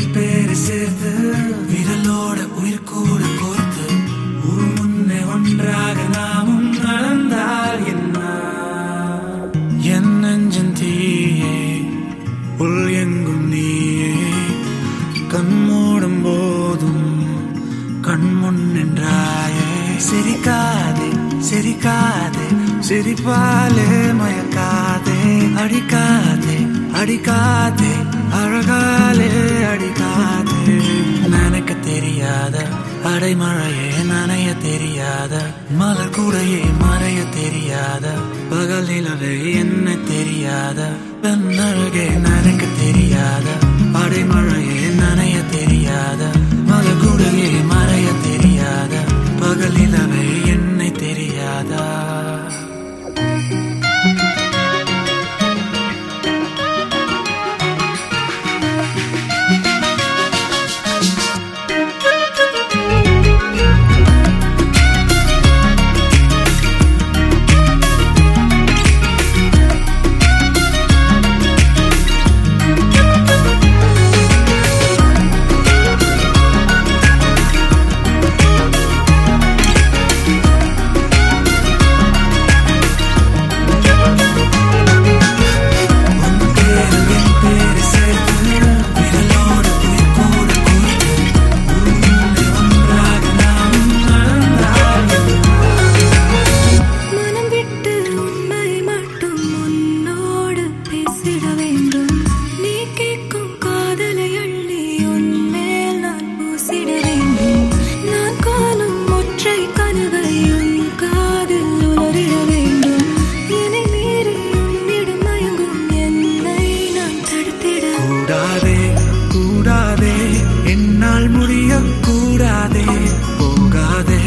உதவி பேரு சேர்த்து விரலோட உயிர் கூட கோர்த்து ஒரு முன்னே ஒன்றாக நாமும் நடந்தால் என்ன? என் நெஞ்சன் தீயே உள் எங்கும் நீயே. கண் போதும் கண் நின்றாயே. சிரிக்காதே சிரிக்காதே சிரிப்பாலே மயக்காதே. அடிக்காதே அடிக்காதே. அழகாலே அடிக்காதே. நினைக்க தெரியாத அடைமழையே நனைய தெரியாத. மலர் கூடையே மறைய தெரியாத. பகல் நிலவே என்ன தெரியாத. தன்னழகே கூடாதே கூடாதே. என்னால் முடிய கூடாதே. போகாதே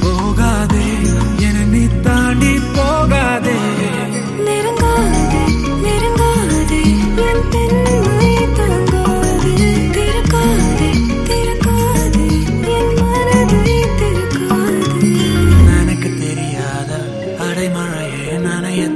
போகாதே. என நீ தாண்டி போகாதே. நெருங்காதே நெருங்காதே. என் தென்மை தெரியாத அடைமழையே நனைய